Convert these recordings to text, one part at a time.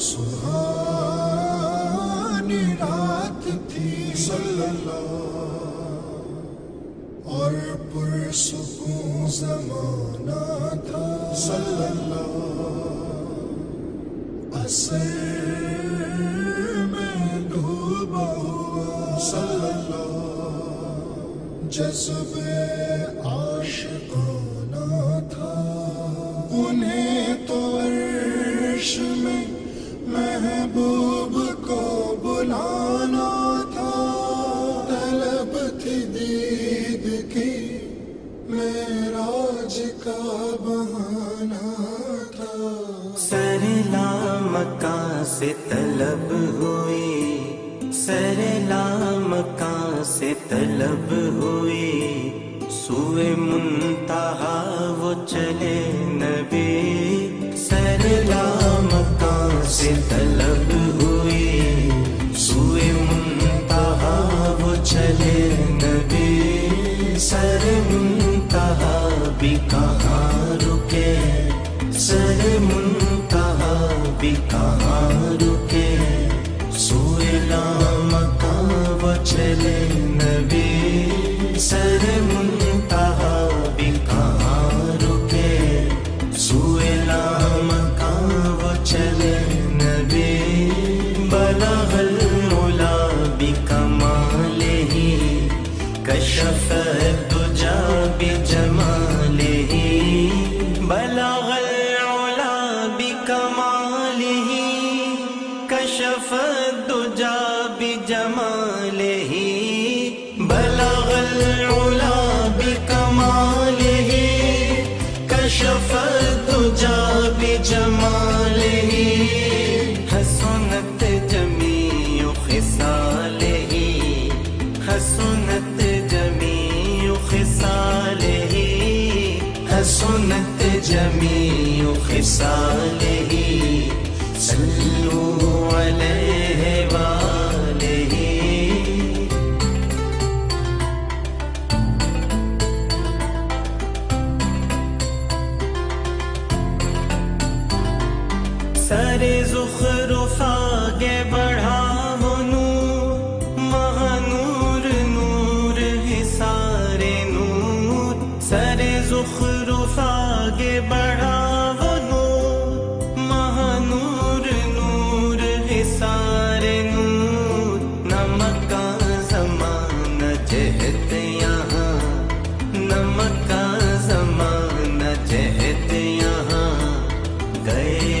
سہانی رات تھی صلی اللہ اور پرسکون زمانہ تھا صلی اللہ اثر میں ڈوبا ہوا صلی اللہ جذب عاشقانہ تھا انہیں تو عرش میں محبوب کو بلانا تھا۔ طلب تھی دید کی۔ معراج کا بہانا تھا۔ سر لامکا سے طلب ہوئی۔ سر لامکا سے طلب ہوئی۔ سوئے منتہا وہ چلے نبی بلغ العلا بكماله كشف الدجى بجماله. حسنت جميع خصاله حسنت جميع خصاله. حسنت جميع خصاله. سر زخرف آگے بڑھا وہ نور نور سارے نور۔ سر زخرف آگے بڑھا نور نور نور نمک کا زمانہ جہت یہاں، نمک کا زمانہ یہاں۔ گئے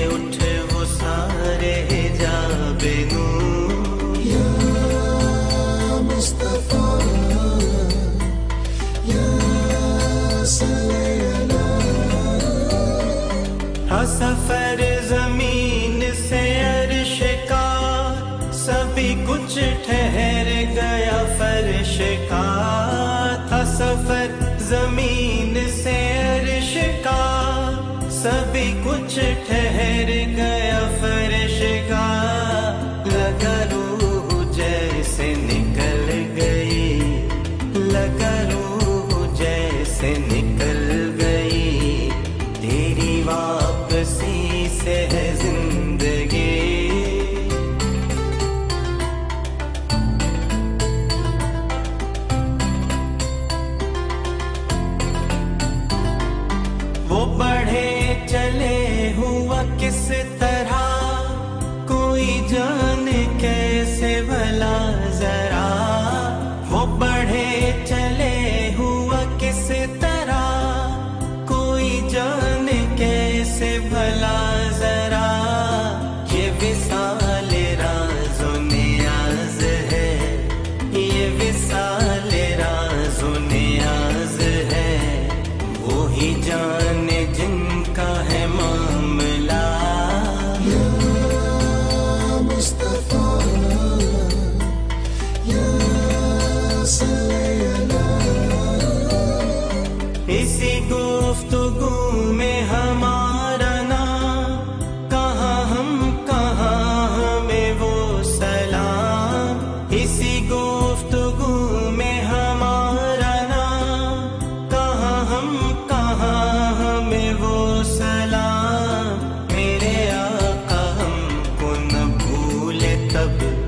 صلی اللہ ہاں سفر زمین سے عرش کا سبھی کچھ ٹھہر گیا فرش کا تھا سفر زمین سے عرش وہ بڑھے چلے ہوا کس طرح؟ کوئی جان اسی گفتگو میں ہمارا نام، کہاں ہم، کہاں ہمیں وہ سلام؟ اسی گفتگو میں ہمارا نام، کہاں ہم، کہاں ہمیں وہ سلام؟ میرے آقا ہم کو نہ بھولے تب